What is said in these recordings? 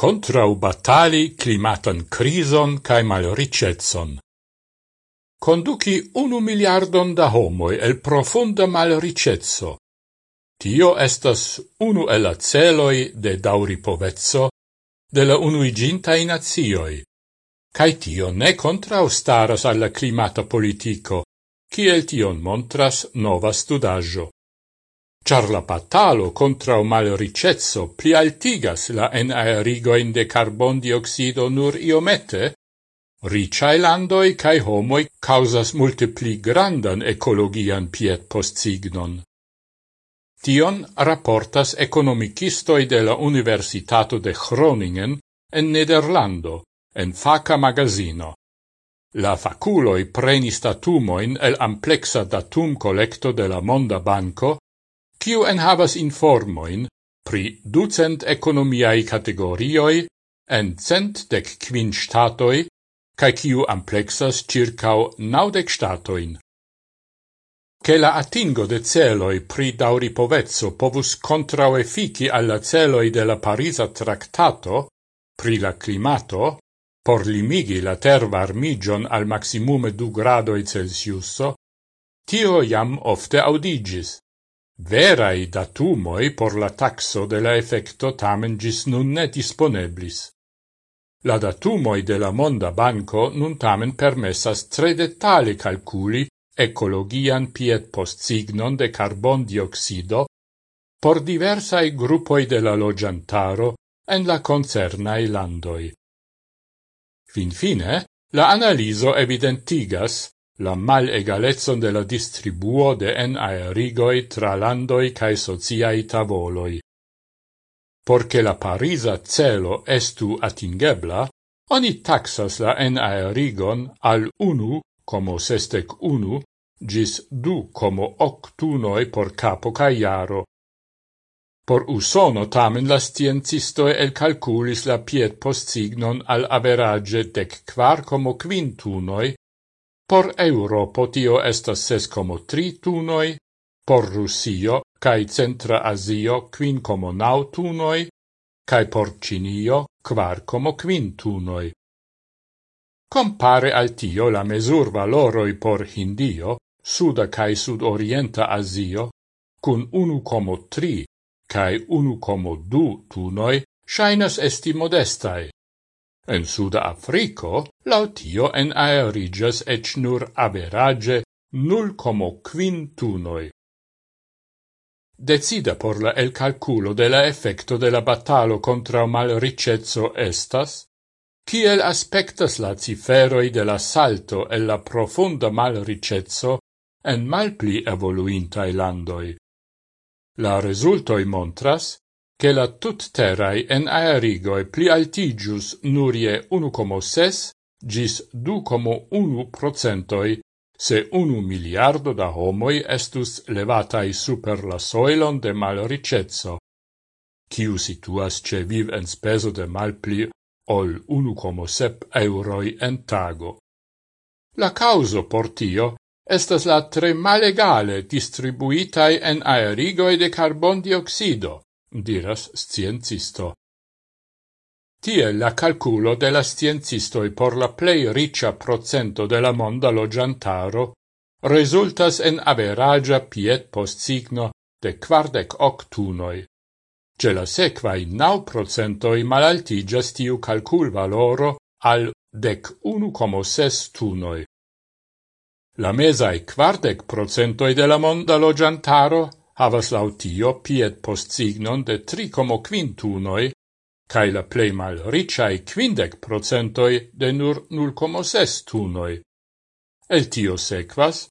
contrau batali climatan crison cae malricetson. Conduci unu miliardon da homoi el profunda malricetso. Tio estas unu el la celoi de dauripovezzo de la unuigintai nazioi. Cai tio ne contraustaras alla climata politico, ciel tion montras nova studaggio. Char la patalo contra o malricezzo plialtigas la enaerigoin de carbon dioxido nur iomete, ricai landoi cae homoi causas multe pli grandan ecologian piet postsignon. Tion rapportas economicistoi de la Universitato de Groningen en Nederlando, en faca magazino. La faculoi prenis datumoin el amplexa datum collecto de la Monda Banco ciu en havas informoin pri ducent economiae categorioi en cent dec quin statoi, cae ciu amplexas circau naudec statoin. Che la atingo de celoi pri dauri povezzo povus contrauefici alla celoi de la Parisa Tractato pri la climato, por limigi la terva armigion al maximume du gradoi Celsiuso, tio jam ofte audigis. Verai datumoi por la taxo de la effecto tamen gis nun ne disponeblis. La datumoi de la Monda Banco nun tamen permessas tre detali calculi ecologian piet post signon de carbon dioxido por diversai gruppoi de la logiantaro en la concernai landoi. Fin fine, la analiso evidentigas la malegalezon de la distribuo de enaerigoi tra landoi cae sociai tavoloi. Porche la Parisa celo estu atingebla, oni taxas la enaerigon al unu como sestec unu gis du como octunoi por capo caiaro. Por usono tamen la sciencistoe el calculis la piet post signon al average dec quar como quintunoi Por Europo tio estas ses como tri tunoi, por Rusio cae Centra Asio quin como nau tunoi, cae por Cinio quar como quin tunoi. Compare al tio la mesur valoroi por Hindio, Suda cae Sud-Orienta Asio, cun unu como tri cae unu como du tunoi, shainas esti modestai. En Suda Africo, lautio en aerigas ec nur average null como quin tunoi. Decida por la el calculo de la effecto de la batalo contra mal ricezzo estas, kiel aspectas la ciferoi de la salto e la profunda mal ricezzo en malpli evoluintai landoi. La resultoi montras che la tut terrai en aerigoi pli altigius nurie 1,6 gis 2,1 procentoi se unu miliardo da homoi estus levatai super la soilon de malricezzo, Ciu situas ce viv en speso de malpli ol 1,7 euroi en tago. La causo por tio estas la tre malegale distribuitai en aerigoi de carbon dioxido, diras sciencisto. Tie la calculo de la sciencistoi por la plei riccia procento de la monda logiantaro resultas en averagia piet post signo de quardec octunoi. Ce la sequai nau procentoi malaltigas tiu calcul valoro al dec unu como ses tunoi. La mesai quardec procentoi de la monda logiantaro havas lautio piet post signon de 3,5 quintunoi, cae la plei mal ricai quindec procentoi de nur 0,6 tunoi. El tio sequas,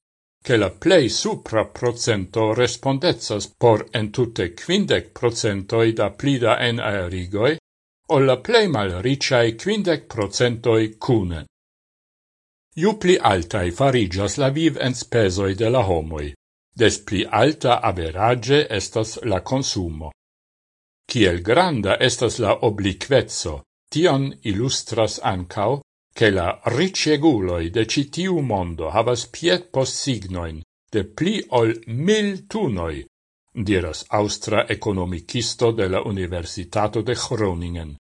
che la plei supra procento respondezas por entute quindec procentoi da plida en aerigoi, o la plei mal ricai quindec procentoi cune. Ju pli altai farigas la viv en spesoi de la homoi des pli alta average estas la consumo. Kiel granda estas la obliquezzo, tion illustras ancau che la riceguloi de citiu mondo havas piet post signoin de pli ol mil tunoi, diras austra economicisto de la Universitato de Groningen.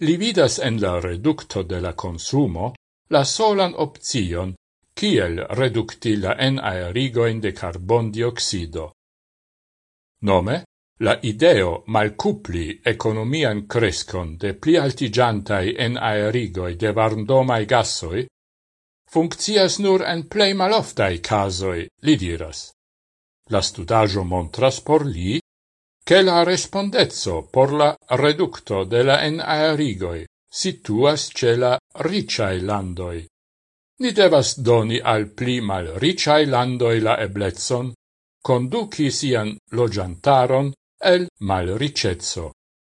Li vidas en la reducto de la consumo la solan opzion kiel redukti la enaerigoin de carbondioxido. Nome, la ideo malcupli economian crescon de pli altigiantai enaerigoi de varmdomai gassoi funccias nur en plei maloftai casoi, li diras. La studaggio montras por li che la respondezzo por la reducto de la enaerigoi situas ce la ricciai landoi Ni devas doni al pli mal ricai landoi la eblezzon, conduci sian logiantaron el mal ricezzo.